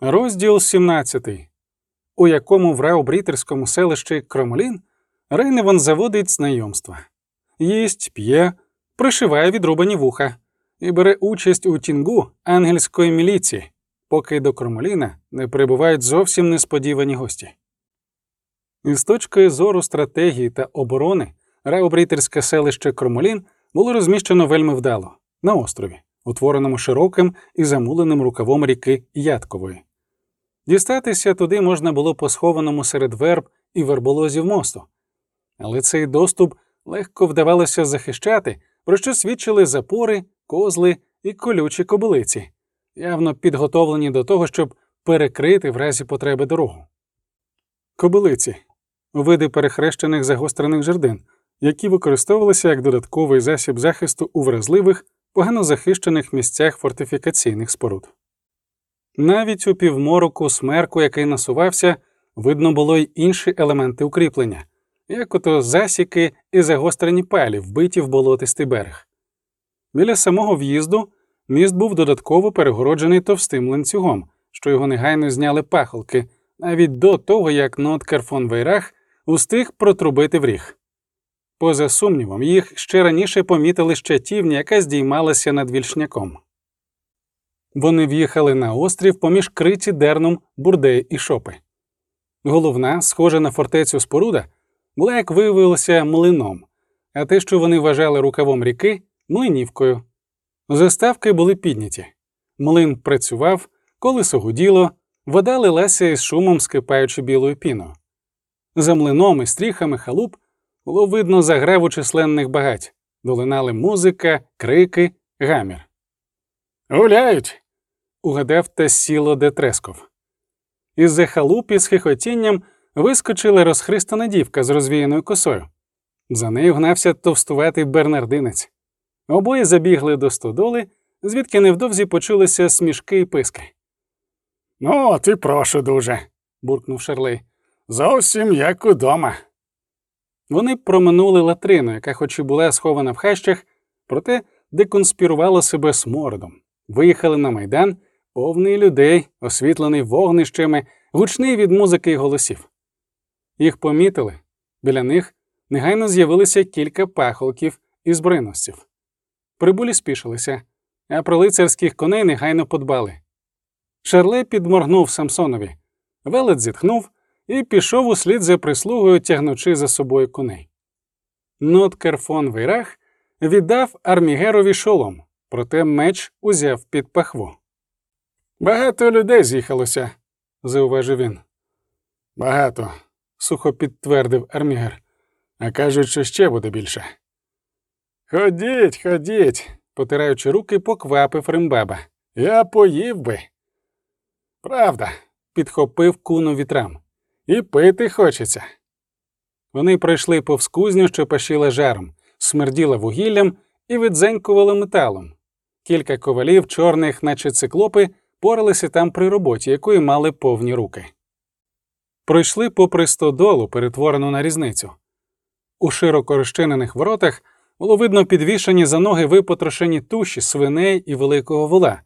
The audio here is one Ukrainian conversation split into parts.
Розділ 17, у якому в Раубрітерському селищі Кромлін Рейневан заводить знайомства, їсть, п'є, пришиває відрубані вуха і бере участь у тінгу ангельської міліції, поки до Кромліна не прибувають зовсім несподівані гості. Із точки зору стратегії та оборони Раубрітерське селище Кромолін було розміщено вельми вдало на острові, утвореному широким і замуленим рукавом ріки Яткової. Дістатися туди можна було по схованому серед верб і верболозів мосту, але цей доступ легко вдавалося захищати, про що свідчили запори, козли і колючі кобилиці, явно підготовлені до того, щоб перекрити в разі потреби дорогу. Кобилиці види перехрещених загострених жердин, які використовувалися як додатковий засіб захисту у вразливих, погано захищених місцях фортифікаційних споруд. Навіть у півмороку смерку, який насувався, видно було й інші елементи укріплення, як ото засіки і загострені палі, вбиті в болотистий берег. Біля самого в'їзду міст був додатково перегороджений товстим ланцюгом, що його негайно зняли пахолки, навіть до того, як Ноткер фон Вейрах устиг протрубити в ріг. Поза сумнівом, їх ще раніше помітили щатівні, яка здіймалася над вільшняком. Вони в'їхали на острів поміж криті дерном бурдеї і шопи. Головна, схожа на фортецю споруда, була, як виявилося, млином, а те, що вони вважали рукавом ріки, млинівкою. Заставки були підняті. Млин працював, колесо гуділо, вода лилася із шумом, скипаючи білою піною. За млином і стріхами халуп було видно заграву численних багать, долинали музика, крики, гамір. Гуляють. Угадав та сіло Детресков. Із за халупі з хихотінням вискочила розхристана дівка з розвіяною косою. За нею гнався товстуватий бернардинець. Обоє забігли до стодоли, звідки невдовзі почулися смішки і писки. Ну, ти прошу дуже, буркнув Шарлей. Зовсім як удома. Вони проминули латрину, яка, хоч і була схована в хащах, проте деконспірувала себе смородом. Виїхали на майдан, повний людей, освітлений вогнищами, гучний від музики й голосів. Їх помітили, біля них негайно з'явилися кілька пахолків і збройностів. Прибулі спішилися, а про лицарських коней негайно подбали. Шарле підморгнув Самсонові, велет зітхнув і пішов услід за прислугою, тягнучи за собою коней. Ноткер фон Вейрах віддав армігерові шолом, проте меч узяв під пахву. Багато людей з'їхалося, зауважив він. Багато, сухо підтвердив армігер, а кажуть, що ще буде більше. Ходіть, ходіть, потираючи руки, поквапив Римбаба. Я поїв би. Правда, підхопив куну вітрам. І пити хочеться. Вони пройшли повз кузню, що пашіла жаром, смерділа вугіллям і відзенькувала металом. Кілька ковалів, чорних, наче циклопи, поралися там при роботі, якої мали повні руки. Пройшли попри стодолу, перетворену на різницю. У широко розчинених воротах було видно підвішені за ноги випотрошені туші свиней і великого вола.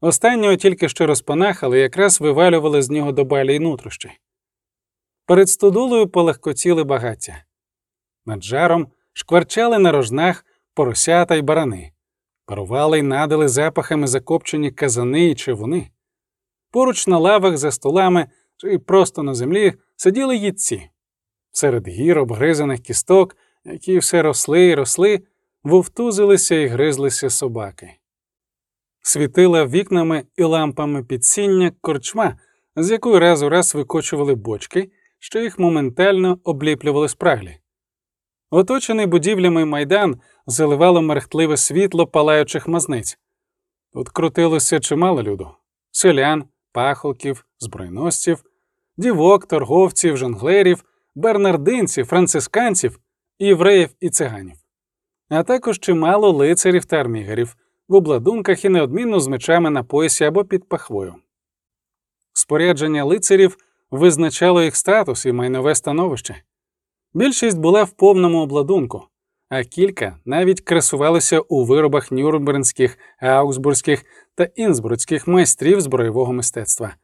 Останнього тільки що розпанахали, якраз вивалювали з нього до балі й нутрощі. Перед стодолою полегкоціли багаття. Над жаром шкварчали на рожнах поросята й барани, парували й надали запахами закопчені казани й чивуни. Поруч на лавах за столами чи просто на землі сиділи їдці. Серед гір обгризаних кісток, які все росли й росли, вовтузилися і гризлися собаки. Світила вікнами і лампами підсіння корчма, з якої раз у раз викочували бочки що їх моментально обліплювали спраглі. Оточений будівлями майдан заливало мерехтливе світло палаючих мазниць. Тут крутилося чимало люду селян, пахолків, збройносців, дівок, торговців, жонглерів, бернардинців, францисканців, євреїв і циганів, а також чимало лицарів та армігерів в обладунках і неодмінно з мечами на поясі або під пахвою. Спорядження лицарів визначало їх статус і майнове становище. Більшість була в повному обладунку, а кілька навіть красувалися у виробах нюрнбернських, ауксбурзьких та інсбрудських майстрів збройового мистецтва,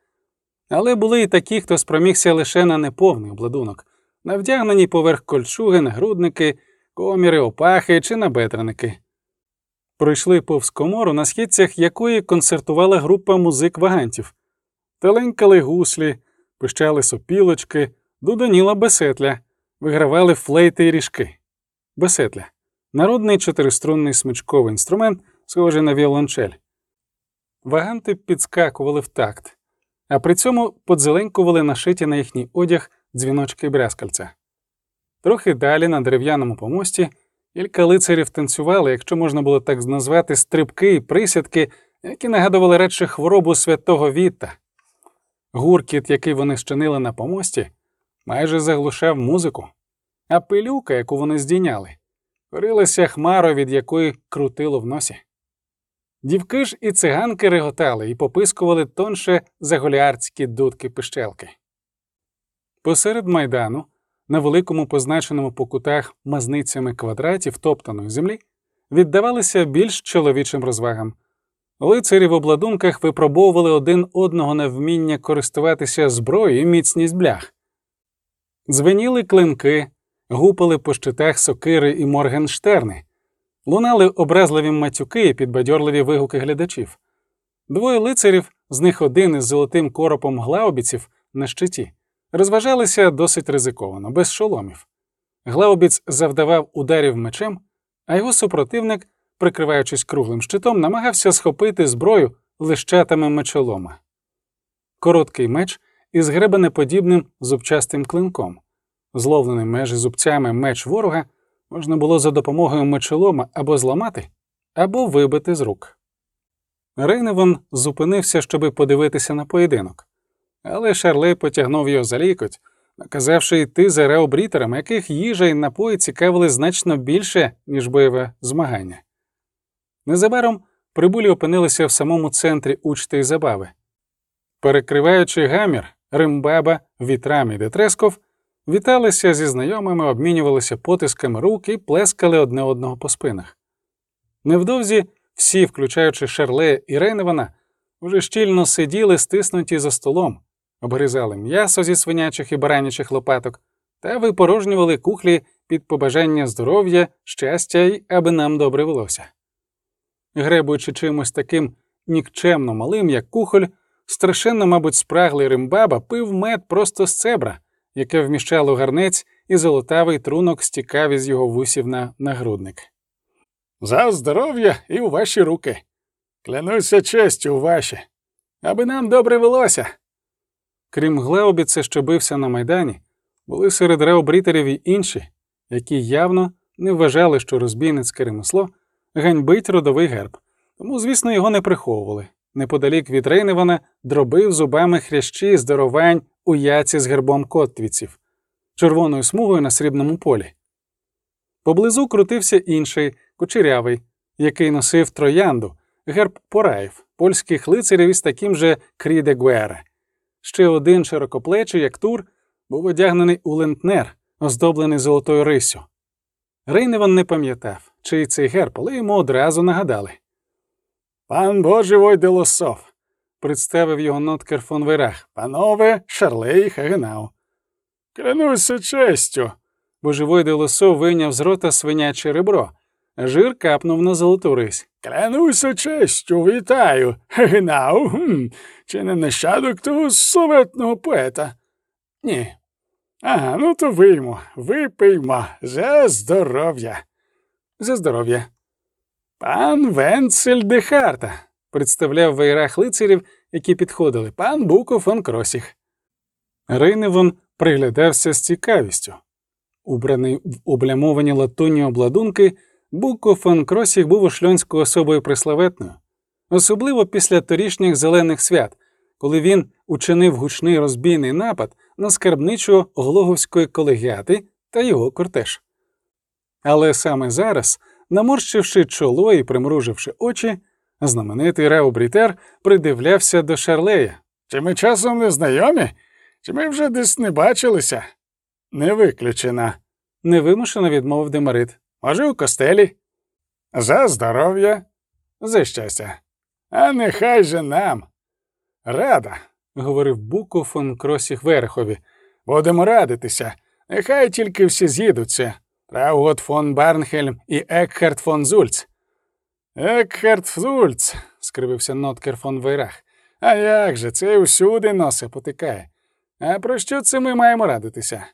Але були й такі, хто спромігся лише на неповний обладунок, на вдягнені поверх кольчуги, нагрудники, коміри, опахи чи набедреники. Пройшли повз комору, на східцях якої концертувала група музик вагантів, теленькали гуслі, пищали сопілочки, дудоніла бесетля, вигравали флейти й ріжки. Бесетля народний чотириструнний смичковий інструмент, схожий на віолончель. Ваганти підскакували в такт, а при цьому подзеленькували нашиті на їхній одяг дзвіночки брязкальця. Трохи далі, на дерев'яному помості, кілька лицарів танцювали, якщо можна було так назвати, стрибки і присядки, які нагадували радше хворобу святого Вітта. Гуркіт, який вони щинили на помості, майже заглушав музику, а пилюка, яку вони здійняли, корилася хмарою, від якої крутило в носі. Дівки ж і циганки реготали і попискували тонше заголярські дудки пищелки. Посеред майдану, на великому позначеному по кутах мазницями квадратів топтаної землі, віддавалися більш чоловічим розвагам. Лицарі в обладунках випробовували один одного на вміння користуватися зброєю і міцність блях. Дзвеніли клинки, гупали по щитах сокири і моргенштерни, лунали образливі матюки і підбадьорливі вигуки глядачів. Двоє лицарів, з них один із золотим коропом глаубіців на щиті, розважалися досить ризиковано, без шоломів. Глаубіц завдавав ударів мечем, а його супротивник, прикриваючись круглим щитом, намагався схопити зброю лищатами мечолома. Короткий меч із гребенеподібним зубчастим клинком, зловлений межі зубцями меч ворога можна було за допомогою мечолома або зламати, або вибити з рук. Рейневан зупинився, щоби подивитися на поєдинок, але Шарлей потягнув його за лікоть, наказавши йти за раубрітером, яких їжа й напої цікавили значно більше, ніж бойове змагання. Незабаром прибулі опинилися в самому центрі учти й забави. Перекриваючи гамір, Римбаба, Вітрам і Детресков віталися зі знайомими, обмінювалися потисками рук і плескали одне одного по спинах. Невдовзі всі, включаючи Шарле і Рейневана, вже щільно сиділи, стиснуті за столом, обгризали м'ясо зі свинячих і баранячих лопаток та випорожнювали кухлі під побажання здоров'я, щастя й аби нам добре велося. Гребуючи чимось таким нікчемно малим, як кухоль, страшенно, мабуть, спраглий римбаба пив мед просто з цебра, яке вміщало гарнець, і золотавий трунок стікав із його вусів на нагрудник. За здоров'я і у ваші руки. Клянуся честю ваші, аби нам добре велося. Крім Глеобіца, що бився на майдані, були серед реобрітерів і інші, які явно не вважали, що розбійницьке ремесло ганьбить родовий герб, тому, звісно, його не приховували. Неподалік від Рейневана дробив зубами хрящі здоровань у яці з гербом коттвіців, червоною смугою на срібному полі. Поблизу крутився інший, кучерявий, який носив троянду, герб пораїв, польських лицарів із таким же кріде Гуере. Ще один широкоплечий, як тур, був одягнений у лентнер, оздоблений золотою рисю. Рейневан не пам'ятав, чий цей герб, але йому одразу нагадали. Пан Божий Войделосов, представив його Ноткер фон Верах. Панове, Шарлей Хагенау. Клянуся честю. Божевой Делосо вийняв з рота свиняче ребро. Жир капнув на золоту рись. Клянуся честю, вітаю. Генау. Хм. Чи не нащадок того славетного поета? Ні. Ага, ну то виймо, випиймо. За здоров'я. За здоров'я. Пан Венцель Дехарта, представляв вейрах лицарів, які підходили пан Буко фон Кросіх. Рейневон приглядався з цікавістю. Убраний в облямовані латунні обладунки, Буко фон Кросіх був ушльонською особою приславетною, особливо після торішніх зелених свят, коли він учинив гучний розбійний напад на скарбничу глоговської колегіати та його кортеж. Але саме зараз, наморщивши чоло і примруживши очі, знаменитий Реобрітер придивлявся до Шарлея. Чи ми часом не знайомі? Чи ми вже десь не бачилися? Не виключена, невимушено відмовив Демарит. Може, у костелі? За здоров'я, за щастя. А нехай же нам. Рада, говорив Буко фон Кросіх Верехові. Будемо радитися. Нехай тільки всі з'їдуться. Траугот фон Барнхельм і Екхард фон Зульц. Екхард Зульц, скривився Ноткер фон Вейрах. А як же, це усюди носа потикає. А про що це ми маємо радитися?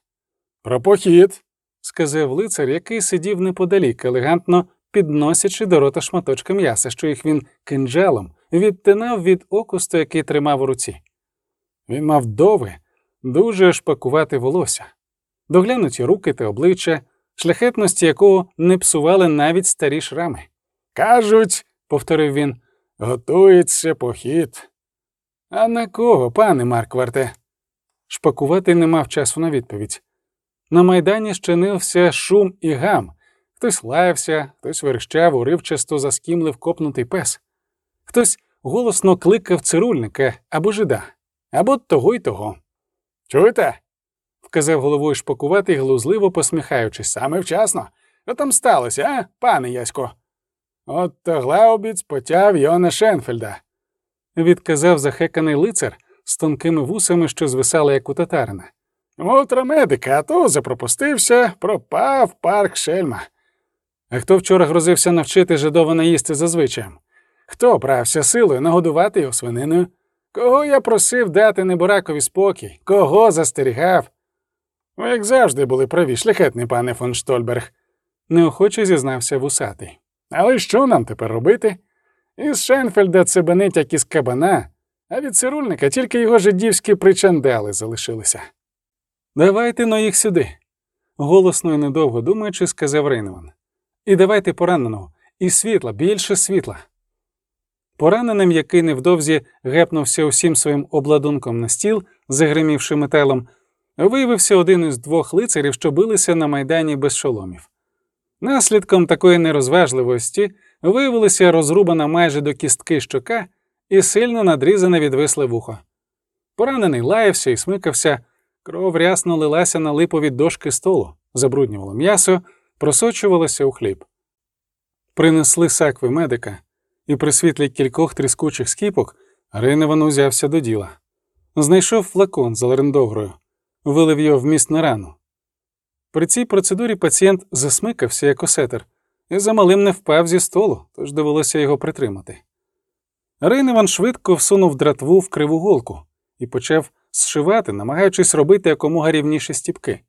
Про похід, сказав лицар, який сидів неподалік, елегантно підносячи до рота шматочки м'яса, що їх він кинджалом відтинав від окусту, який тримав у руці. Він мав довге, дуже шпакувати волосся, доглянуті руки та обличчя, шляхетності якого не псували навіть старі шрами. Кажуть, повторив він, готується похід. А на кого, пане Маркварте? Шпакувати не мав часу на відповідь. На майдані щинився шум і гам. Хтось лаявся, хтось верещав, уривчасто заскімлив копнутий пес, хтось голосно кликав цирульника або жида, або того й того. Чуєте? Вказав головою шпакувати, глузливо посміхаючись. Саме вчасно. Що там сталося, а, пане Ясько? От то Глаубіц потяв Йона Шенфельда, відказав захеканий лицар з тонкими вусами, що звисали, як у татарина. Утромедика, а то запропустився, пропав парк шельма. А хто вчора грозився навчити жидована їсти зазвичаєм? Хто брався силою нагодувати його свининою? Кого я просив дати неборакові спокій? Кого застерігав? Ви, як завжди, були праві, шляхетний пане фон Штольберг, неохоче зізнався вусатий. Але що нам тепер робити? Із Шенфельда це бенить, як із кабана, а від цирульника тільки його жидівські причандали залишилися. Давайте но їх сюди, голосно і недовго думаючи, сказав Рейневан. І давайте пораненого, і світла, більше світла. Пораненим, який невдовзі гепнувся усім своїм обладунком на стіл, загримівши металом, виявився один із двох лицарів, що билися на майдані без шоломів. Наслідком такої нерозважливості виявилася розрубана майже до кістки щока і сильно надрізане відвисле вухо. Поранений лаявся і смикався, кров рясно лилася на липові дошки столу, забруднювало м'ясо, просочувалося у хліб. Принесли сакви медика, і при світлі кількох тріскучих скіпок Рейневан узявся до діла. Знайшов флакон з алерендогрою, вилив його в міст на рану. При цій процедурі пацієнт засмикався як осетер і замалим не впав зі столу, тож довелося його притримати. Рейневан швидко всунув дратву в криву голку і почав зшивати, намагаючись робити якомога рівніші стіпки.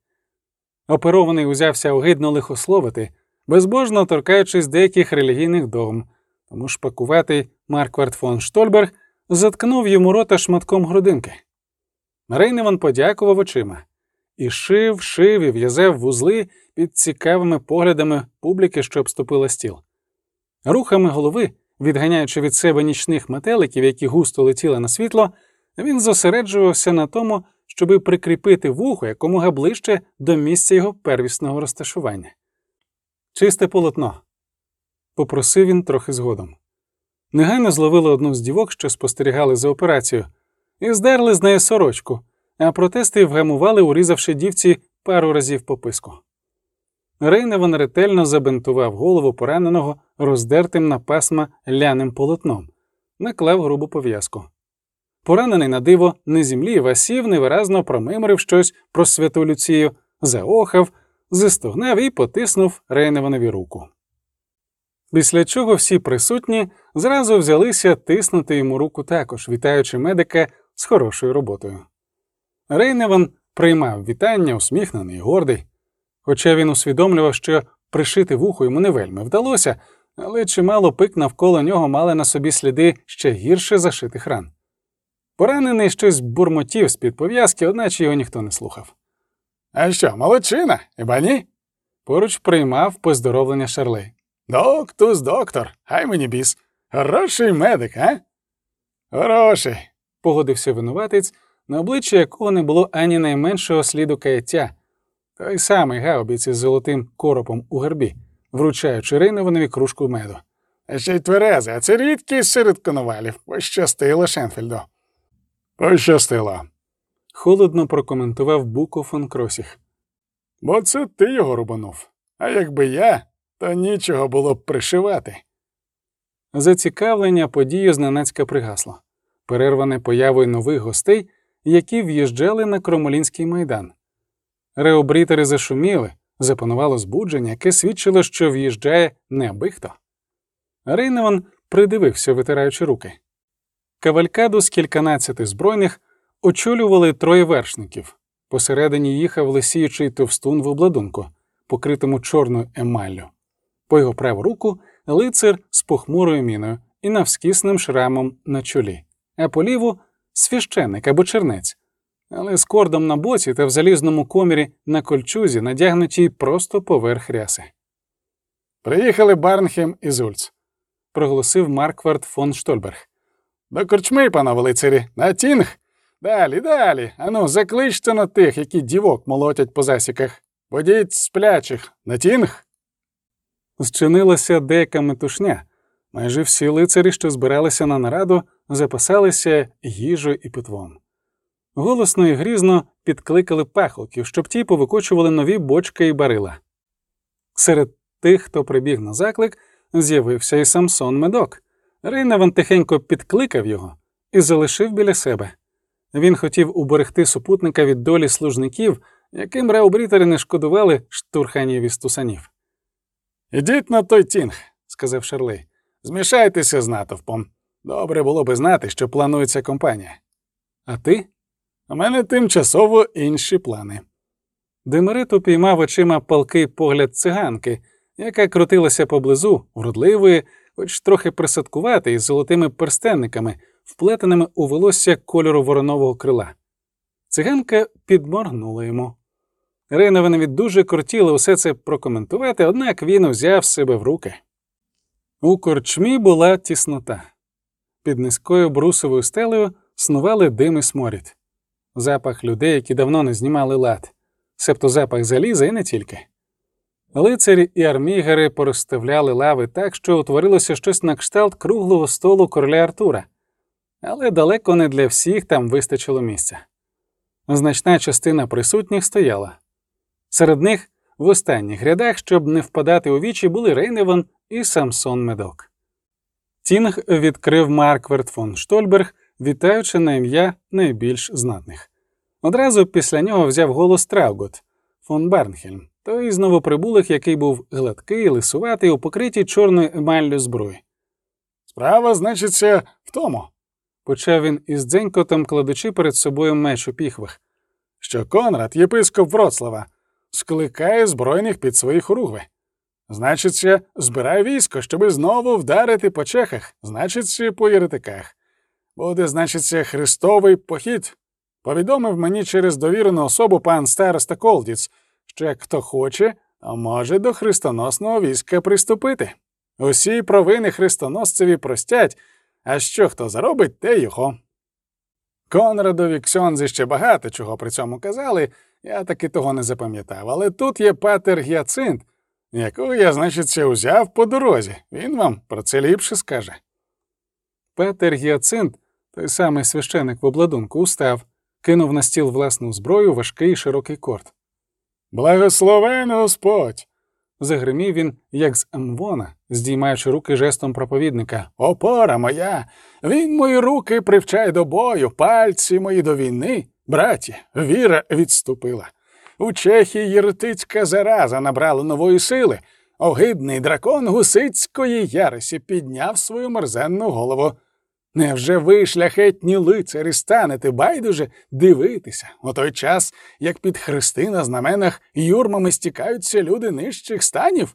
Оперований узявся огидно лихословити, безбожно торкаючись деяких релігійних догм, тому шпакуватий Марквард фон Штольберг заткнув йому рота шматком грудинки. Рейневан подякував очима і шив, шив і в'язав вузли під цікавими поглядами публіки, що обступила стіл. Рухами голови, відганяючи від себе нічних метеликів, які густо летіли на світло, він зосереджувався на тому, щоби прикріпити вухо якомога ближче до місця його первісного розташування. Чисте полотно. Попросив він трохи згодом. Негайно зловили одну з дівок, що спостерігали за операцією, і здерли з неї сорочку, а протести вгамували, урізавши дівці пару разів по писку. Рейневан ретельно забинтував голову пораненого роздертим на пасма ляним полотном, наклав грубу пов'язку. Поранений на диво не зімлів, а сів, невиразно промимрив щось про святу Люцію, заохав, застогнав і потиснув Рейневанові руку. Після чого всі присутні зразу взялися тиснути йому руку також, вітаючи медика з хорошою роботою. Рейневан приймав вітання, усміхнений і гордий, хоча він усвідомлював, що пришити вухо йому не вельми вдалося, але чимало пик навколо нього мали на собі сліди ще гірше зашитих ран. Поранений щось бурмотів з під пов'язки, одначе його ніхто не слухав. А що, молодчина, хіба ні? Поруч приймав поздоровлення Шарлей. Доктус, доктор, хай мені біс. Хороший медик, а? Хороший, погодився винуватець, на обличчі якого не було ані найменшого сліду каяття, той самий гаубіць із золотим коропом у гербі, вручаючи Рейнованові кружку меду. Ще й тверезий, а це рідкість серед коновалів. Пощастило Шенфельду. Пощастило. Холодно прокоментував Буко фон Кросіх. Бо це ти його рубанув. А якби я, то нічого було б пришивати. Зацікавлення подію зненацька пригасло. Перерване появою нових гостей, які в'їжджали на Кромолінський майдан. Реобрітери зашуміли, запанувало збудження, яке свідчило, що в'їжджає не аби хто. Рейневан придивився, витираючи руки. Кавалькаду з кільканадцяти збройних очолювали троє вершників. Посередині їхав лисіючий товстун в обладунку, покритому чорною емаллю. По його праву руку лицар з похмурою міною і навскісним шрамом на чолі, а по ліву священник або чернець, але з кордом на боці та в залізному комірі на кольчузі, надягнутій просто поверх ряси. Приїхали Барнхем і Зульц, проголосив Марквард фон Штольберг. До корчми, панове лицарі, на тінг. Далі, далі. Ану, закличте на тих, які дівок молотять по засіках. Водіть сплячих на тінг. Зчинилася деяка метушня. Майже всі лицарі, що збиралися на нараду, запасалися їжею і питвом. Голосно і грізно підкликали пахолків, щоб ті повикочували нові бочки і барила. Серед тих, хто прибіг на заклик, з'явився і Самсон Медок. Рейневан тихенько підкликав його і залишив біля себе. Він хотів уберегти супутника від долі служників, яким реобрітери не шкодували штурханів і стусанів. Ідіть на той тінг, сказав Шарлей. Змішайтеся з натовпом. Добре було би знати, що планується компанія. А ти? У мене тимчасово інші плани. Демерит упіймав очима палкий погляд циганки, яка крутилася поблизу, вродливої, хоч трохи присадкувати із золотими перстенниками, вплетеними у волосся кольору воронового крила. Циганка підморгнула йому. Рейнованові дуже кортіло усе це прокоментувати, однак він узяв себе в руки. У корчмі була тіснота. Під низькою брусовою стелею снували дим і сморід, запах людей, які давно не знімали лад, себто запах заліза і не тільки. Лицарі і армігери порозставляли лави так, що утворилося щось на кшталт круглого столу короля Артура, але далеко не для всіх там вистачило місця. Значна частина присутніх стояла. Серед них в останніх рядах, щоб не впадати у вічі, були Рейневан і Самсон Медок. Тінг відкрив Маркверт фон Штольберг, вітаючи на ім'я найбільш знатних. Одразу після нього взяв голос Траугот фон Барнхельм, той з новоприбулих, який був гладкий, лисуватий у покритій чорною емаллю зброї. Справа, значиться, в тому, почав він із дзенькотом, кладучи перед собою меч у піхвах, що Конрад, єпископ Вроцлава, скликає збройних під свої хоругви. Значиться, збирає військо, щоби знову вдарити по чехах, значиться, по єретиках. Буде, значиться, хрестовий похід. Повідомив мені через довірену особу пан староста Колдіц, що як хто хоче, а може до хрестоносного війська приступити. Усі провини хрестоносцеві простять, а що хто заробить, те його. Конрадові ксьонзи ще багато чого при цьому казали, я таки того не запам'ятав, але тут є патер Гіацинт, якого я, значить, узяв по дорозі. Він вам про це ліпше скаже. Петер Гіацинт, той самий священик в обладунку, устав, кинув на стіл власну зброю важкий широкий корт. Благословен Господь! Загримів він, як з Амвона, здіймаючи руки жестом проповідника. Опора моя! Він мої руки привчає до бою, пальці мої до війни. Браті, віра відступила. У Чехії єретицька зараза набрала нової сили. Огидний дракон гусицької яросі підняв свою мерзенну голову. Невже ви, шляхетні лицарі, станете байдуже дивитися у той час, як під хрести на знаменах юрмами стікаються люди нижчих станів?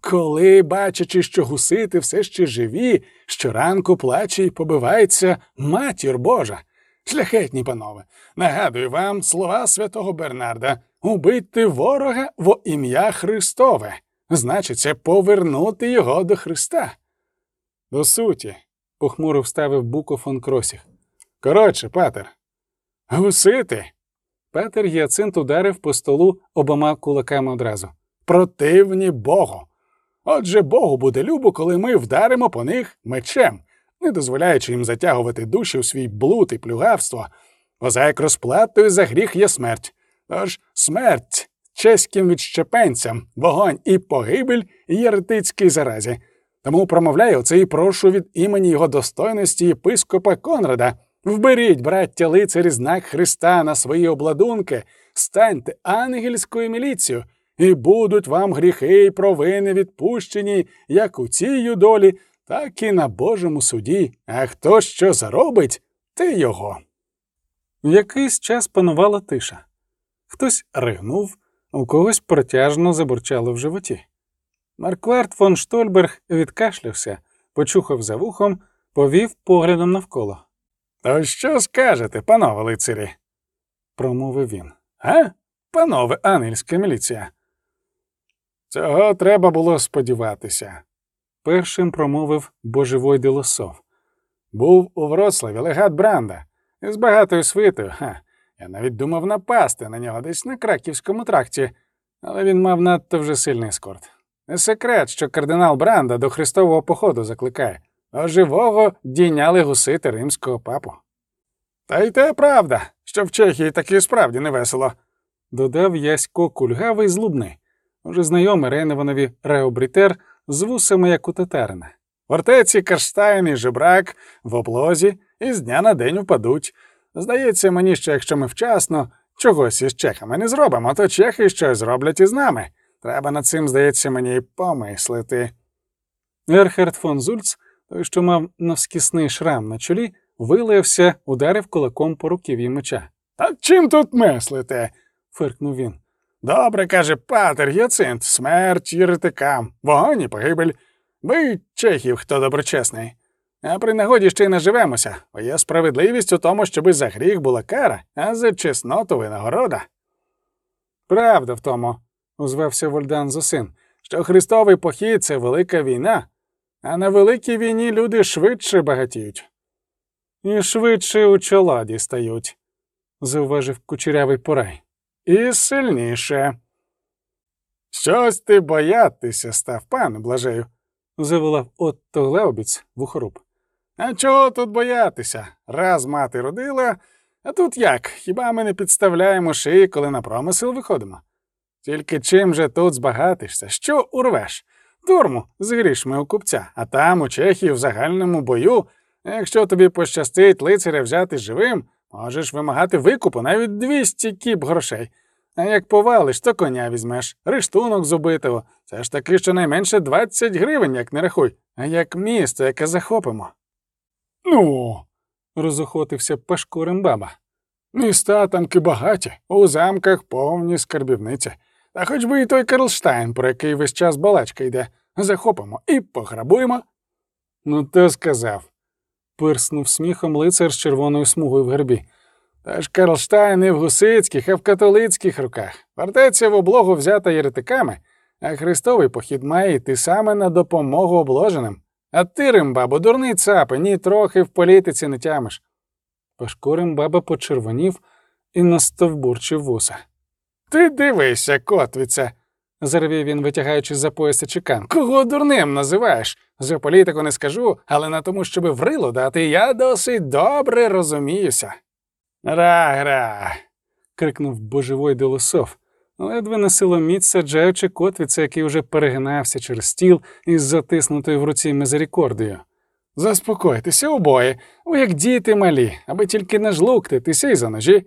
Коли, бачачи, що гусити все ще живі, щоранку плаче й побивається матір Божа. Шляхетні панове, нагадую вам слова святого Бернарда убити ворога во ім'я Христове, значиться повернути його до Христа. До суті, похмуро вставив Буко фон Кросіх. Коротше, патер. Гусити. Петер Гіацинт ударив по столу обома кулаками одразу. Противні Богу. Отже, Богу буде любо, коли ми вдаримо по них мечем, не дозволяючи їм затягувати душі у свій блуд і плюгавство, поза як розплатою за гріх є смерть. Тож смерть чеським відщепенцям, вогонь і погибель єретицькій заразі. Тому промовляю це і прошу від імені його достойності єпископа Конрада. Вберіть, браття лицарі, знак Христа на свої обладунки, станьте ангельською міліцією, і будуть вам гріхи й провини відпущені, як у цій долі, так і на Божому суді. А хто що заробить, ти його. Якийсь час панувала тиша. Хтось ригнув, у когось протяжно забурчало в животі. Маркварт фон Штольберг відкашлявся, почухав за вухом, повів поглядом навколо. То що скажете, панове лицарі? промовив він. А? Панове ангельська міліція. Цього треба було сподіватися. Першим промовив божевой Делосов. Був у Вроцлаві легат Бранда з багатою свитою. Ха. Я навіть думав напасти на нього десь на краківському тракті, але він мав надто вже сильний скорт. Не секрет, що кардинал Бранда до Христового походу закликає, а живого дійняли гусити римського папу. Та й те правда, що в Чехії таки справді невесело, додав Ясько кульгавий злубний, уже знайомий Рейневанові Реобрітер з вусами, як у татарина. Фортеці Карлштайн і Жебрак в облозі і з дня на день впадуть. Здається мені, що якщо ми вчасно чогось із чехами не зробимо, то чехи щось зроблять із нами. Треба над цим, здається, мені помислити. Ерхард фон Зульц, той, що мав навскісний шрам на чолі, вилаявся, ударив кулаком по руків'ї меча. Та чим тут мислите? фиркнув він. Добре, каже патер Гіацинт, смерть єретикам, вогонь і погибель. Ви, чехів, хто доброчесний. А при нагоді ще й наживемося, бо є справедливість у тому, щоби за гріх була кара, а за чесноту винагорода. Правда в тому, озвався Вольдан Зосин, що Христовий похід це велика війна, а на великій війні люди швидше багатіють. І швидше у чола дістають, зауважив кучерявий порай. І сильніше. Щось ти боятися став, пане Блажею, заволав Отто Глеобіц вухоруб. А чого тут боятися? Раз мати родила, а тут як? Хіба ми не підставляємо шиї, коли на промисел виходимо? Тільки чим же тут збагатишся? Що урвеш? Турму з грішми у купця, а там, у Чехії, в загальному бою, якщо тобі пощастить лицаря взяти живим, можеш вимагати викупу навіть 200 кіп грошей. А як повалиш, то коня візьмеш, рештунок з убитого. Це ж таки щонайменше 20 гривень, як не рахуй, а як місто, яке захопимо. Ну, розохотився пашкурем баба. Міста танки багаті, у замках повні скарбівниці. Та хоч би і той Карлштайн, про який весь час балачка йде, захопимо і пограбуємо. Ну, то сказав, пирснув сміхом лицар з червоною смугою в гербі. Та ж Карлштайн не в гусицьких, а в католицьких руках. Фортеця в облогу взята єретиками, а хрестовий похід має йти саме на допомогу обложеним. А ти, римбабо, дурний цапи, ні трохи в політиці не тямиш. Пашкорим баба почервонів і настовбурчив вуса. Ти дивися, котвіця, заревів він, витягаючи за пояса чекан. Кого дурним називаєш? За політику не скажу, але на тому, щоби врило дати, я досить добре розуміюся. Гра-гра. крикнув божевой Делосов, ледве на силоміць саджаючи котвіця, який уже перегинався через стіл із затиснутою в руці мезерікордою. Заспокойтеся обоє, ви як діти малі, аби тільки не жлуктитися й за ножі.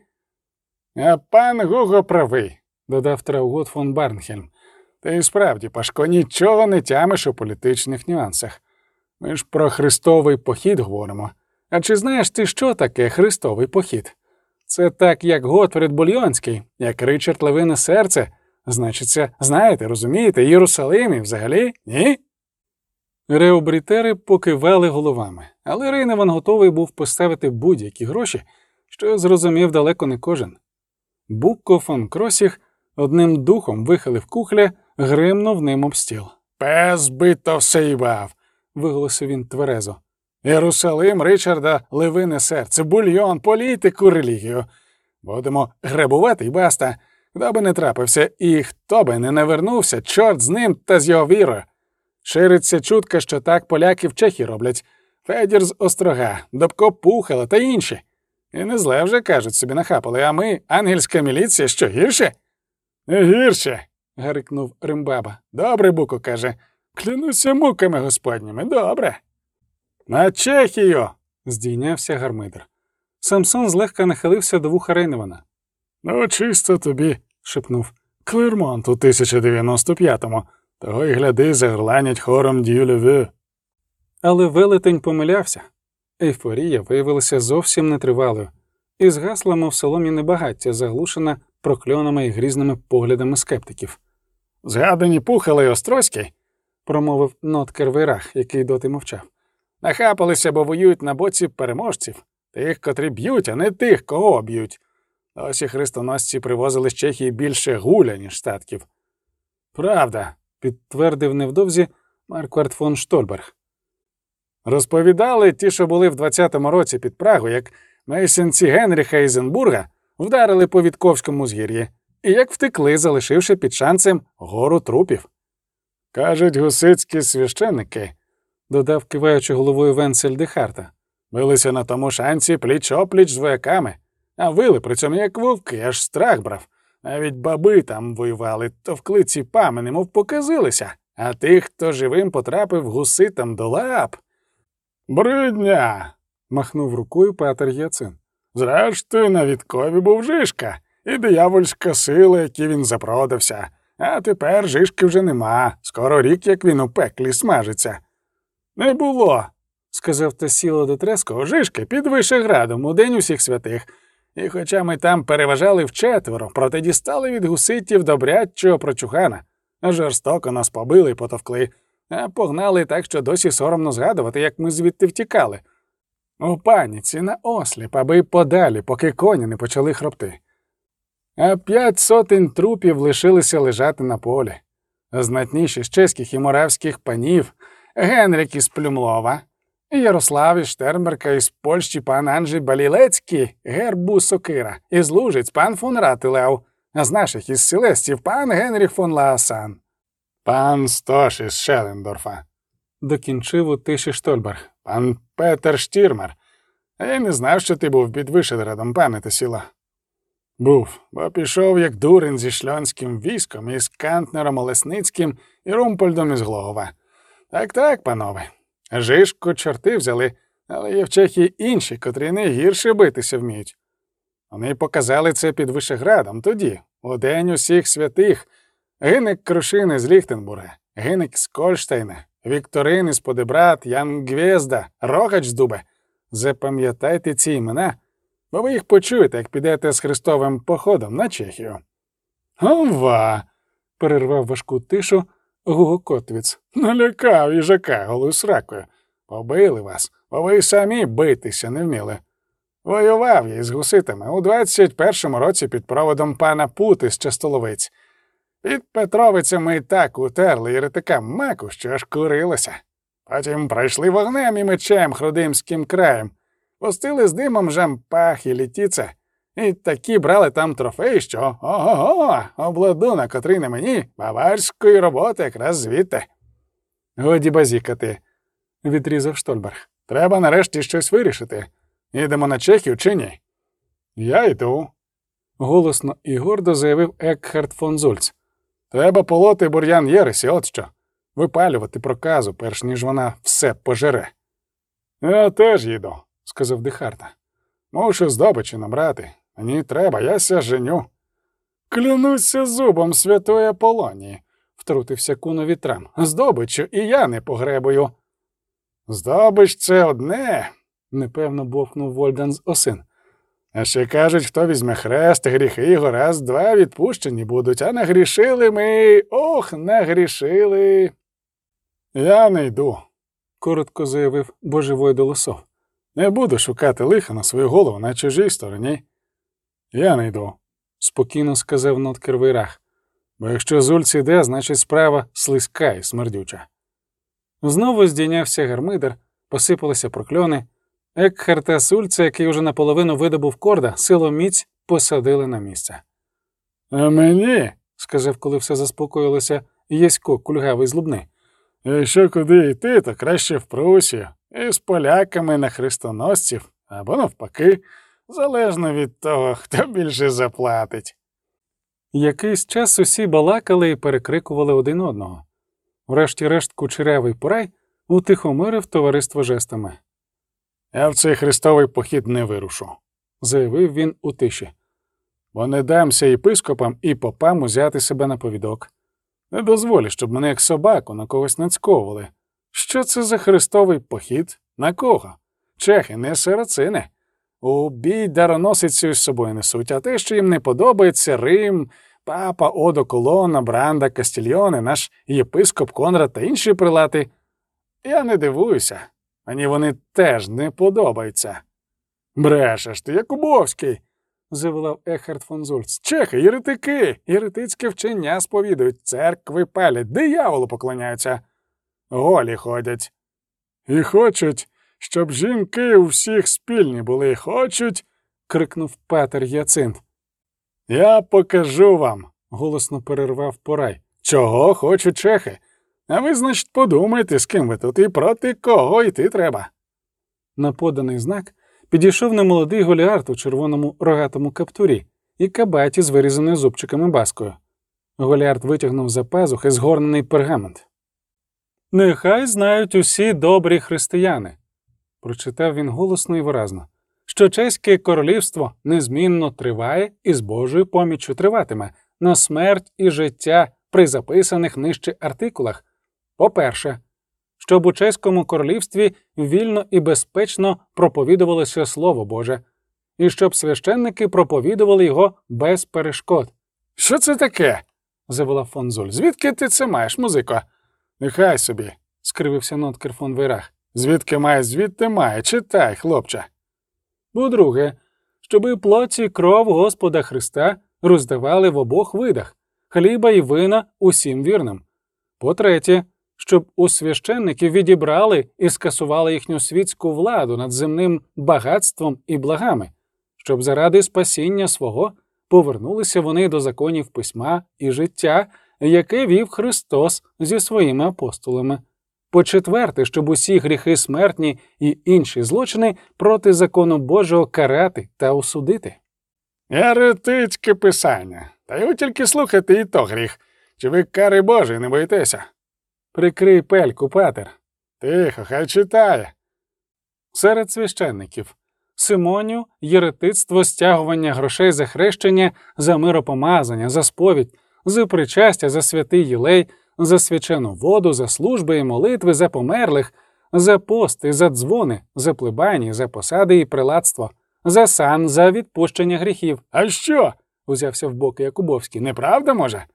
А пан Гуго правий, додав Траугот фон Барнхельм. Ти і справді, Пашко, нічого не тямиш у політичних нюансах. Ми ж про Христовий похід говоримо. А чи знаєш ти, що таке Христовий похід? Це так, як Готфрид Бульйонський, як Ричард Левине серце. Значиться, знаєте, розумієте, Єрусалим і взагалі ні? Реобрітери покивали головами, але Рейневан готовий був поставити будь-які гроші, що зрозумів далеко не кожен. Букко фон Кросіх одним духом вихилив кухля, гримнув ним об стіл. Пес би то все їбав, виголосив він тверезо. Єрусалим Ричарда Левине серце, бульйон, політику, релігію. Будемо грабувати й баста. Хто би не трапився і хто би не навернувся, чорт з ним та з його вірою. Шириться чутка, що так поляки в Чехії роблять. Федір з острога, Добко Пухала та інші. І не зле вже кажуть собі нахапали, а ми, ангельська міліція, що гірше? Гірше. Гарикнув Римбаба. Добре, Буко каже. Клянуся муками господніми, добре. На Чехію. здійнявся гармидер. Самсон злегка нахилився до вуха Рейневана. Ну, чисто тобі, шепнув. Клермонт у 1095-му. Того й гляди, загорланять хором дюлеве. Але велетень помилявся. Ейфорія виявилася зовсім нетривалою, і згасла, мов солом'яне багаття, заглушена прокльонами і грізними поглядами скептиків, Згадані пухали Острозький, промовив Ноткер Вейрах, який доти мовчав. нахапалися, бо воюють на боці переможців, тих, котрі б'ють, а не тих, кого б'ють. Ось і хрестоносці привозили з Чехії більше гуля, ніж статків. Правда, підтвердив невдовзі Марквард фон Штольберг. розповідали ті, що були в 20-му році під Прагою, як мейсенці Генріха Ізенбурга вдарили по Вітковському згір'ї, і як втекли, залишивши під шанцем гору трупів. Кажуть, гусицькі священники, додав киваючи головою Венцель Дехарта. билися на тому шанці пліч опліч з вояками, а вили при цьому як вовки, аж страх брав. Навіть баби там воювали, товкли ці пами, немов показилися, а тих, хто живим потрапив гуситам до лап. Бридня. махнув рукою патер Яцин. Зрештою, на Віткові був Жишка і диявольська сила, які він запродався. А тепер Жишки вже нема. Скоро рік, як він у пеклі смажиться. Не було, сказав Тесіло до Треско, Жишки під Вишеградом у день усіх святих. І хоча ми там переважали вчетверо, проте дістали від гуситів добрячого прочухана. Жорстоко нас побили і потовкли, а погнали так, що досі соромно згадувати, як ми звідти втікали. У паніці на осліп, аби подалі, поки коні не почали хропти. А п'ять сотень трупів лишилися лежати на полі. Знатніші з чеських і моравських панів, Генрік із Плюмлова, Ярослав із Штернберка із Польщі пан Анджій Балілецький, гербу Сокира, із Лужиць пан фон Ратилев, а з наших із Селестів пан Генріх фон Лаасан, пан Стош із Шелендорфа, Докінчив у тиші Штольберг. пан Петер Штірмер. Я не знав, що ти був під Вишеградом, пане Тесіла. Був, бо пішов як дурень зі шльонським військом із Кантнером Олесницьким і Румпольдом із Глогова. Так, так, панове. Жишку чорти взяли, але є в Чехії інші, котрі не гірше битися вміють. Вони показали це під Вишеградом тоді, у день усіх святих. Гиник Крушини з Ліхтенбурга, Гиник з Кольштейна, Вікторин із Подебрат, Ян Гвєзда, Рогач з Дубе. Запам'ятайте ці імена, бо ви їх почуєте, як підете з Христовим походом на Чехію. Ова. перервав важку тишу Гуго Котвіц. Налякав їжака голою сракою. Побили вас, бо ви самі битися не вміли. Воював я із гуситами у 21-му році під проводом пана Пути з Частоловиць. Під Петровицями і так утерли єретикам маку, що аж курилося. Потім пройшли вогнем і мечем Хрудимським краєм, пустили з димом жампах і літіце, і такі брали там трофеї, що ого-го, обладунок, котрий на мені баварської роботи якраз звідти. Годі базікати, відрізав Штольберг. треба нарешті щось вирішити. Їдемо на Чехію чи ні? Я йду. Голосно і гордо заявив Екхард фон Зульц. Треба полоти бур'ян Єресі, от що. Випалювати проказу, перш ніж вона все пожере. Я теж їду, сказав де Харта. Мушу здобичі набрати. Мені треба, я ся женю. Клянуся зубом святої Аполонії, втрутився Куно Віттрам. Здобичу і я не погребую. Здобич це одне, непевно бовкнув Вольдан з осин. а ще кажуть, хто візьме хрест, гріхи його раз два відпущені будуть, а нагрішили ми. Ох, нагрішили. Я не йду. коротко заявив божевой Долосов. Не буду шукати лиха на свою голову на чужій стороні. Я не йду, спокійно сказав Ноткер Вейрах. бо якщо Зульц іде, значить справа слизька і смердюча. Знову здійнявся гармидер, посипалися прокльони. Екхарта Сульца, який уже наполовину видобув корда, силу міць посадили на місце. А мені, Сказав, коли все заспокоїлося, Єсько кульгавий з Лубни. якщо куди йти, то краще в Прусію, і з поляками на хрестоносців, або навпаки, залежно від того, хто більше заплатить. Якийсь час усі балакали і перекрикували один одного. Врешті-решт кучерявий порай утихомирив товариство жестами. Я в цей хрестовий похід не вирушу, заявив він у тиші. бо не дамся єпископам і попам узяти себе на повідок. Не дозволю, щоб мене як собаку на когось нацьковували. Що це за хрестовий похід? На кого? Чехи, не сирацини. У бій дароносицю з собою несуть, а те, що їм не подобається Рим, папа, Одо Колона, Бранда, Кастільйони, наш єпископ Конрад та інші прилати. Я не дивуюся, мені вони теж не подобаються. Брешеш ти, Якубовський, заволав Ехард фон Зульц. Чехи, єретики, єретицьке вчення сповідують, церкви палять, дияволу поклоняються, голі ходять. І хочуть, щоб жінки у всіх спільні були, хочуть. крикнув патер Яцинт. Я покажу вам, голосно перервав порай. чого хочуть чехи. А ви, значить, подумайте, з ким ви тут і проти кого йти треба. На поданий знак підійшов немолодий голіард у червоному рогатому каптурі і кабаті з вирізаною зубчиками баскою. Голіард витягнув за пазухи згорнений пергамент. Нехай знають усі добрі християни, прочитав він голосно і виразно, що чеське королівство незмінно триває і з Божою поміччю триватиме на смерть і життя при записаних нижче артикулах. По-перше, щоб у чеському королівстві вільно і безпечно проповідувалося Слово Боже, і щоб священники проповідували його без перешкод. Що це таке? завела фон Зуль. Звідки ти це маєш, музико? Нехай собі. скривився Ноткер фон Вейрах. Звідки має, звідти має. Читай, хлопче. По-друге, щоби плоті і кров Господа Христа роздавали в обох видах хліба і вина усім вірним. По-третє, щоб у священників відібрали і скасували їхню світську владу над земним багатством і благами, щоб заради спасіння свого повернулися вони до законів письма і життя, яке вів Христос зі своїми апостолами. По-четверте, щоб усі гріхи смертні і інші злочини проти закону Божого карати та осудити. Еретичке писання. Та його тільки слухати і то гріх. Чи ви кари Божої не боїтеся? Прикрий пельку, патер. Тихо, хай читає. Серед священників Симоню, єретицтво, стягування грошей за хрещення, за миропомазання, за сповідь, за причастя, за святий єлей, за свячену воду, за служби і молитви, за померлих, за пости, за дзвони, за плебані, за посади і прилацтво, за сан, за відпущення гріхів. А що? узявся в боки Якубовський. Неправда, може?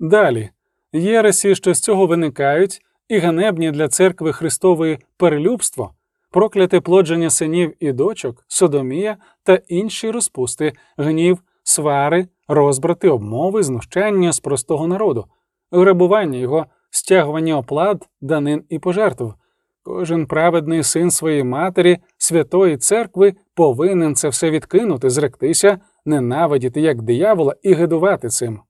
Далі єресі, що з цього виникають, і ганебні для церкви Христової перелюбство, прокляте плодження синів і дочок, содомія та інші розпусти, гнів, свари, розбрати, обмови, знущання з простого народу, грабування його, стягування оплат, данин і пожертв. Кожен праведний син своєї матері, святої церкви, повинен це все відкинути, зректися, ненавидіти як диявола і гидувати цим.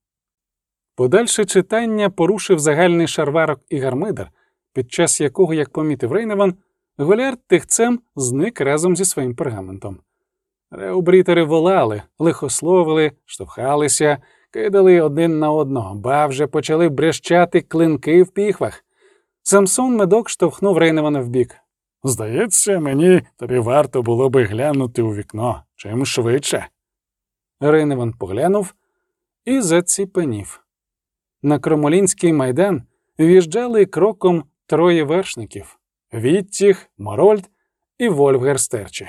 Подальше читання порушив загальний шарварок і гармидер, під час якого, як помітив Рейневан, Голярд тихцем зник разом зі своїм пергаментом. Реубрітери волали, лихословили, штовхалися, кидали один на одного, ба вже почали брещати клинки в піхвах. Самсон медок штовхнув Рейневана вбік. Здається, мені тобі варто було би глянути у вікно чим швидше. Рейневан поглянув і заціпенів. На Кромолінський майдан в'їжджали кроком троє вершників Віттіх, Морольд і Вольфгер Стерчі.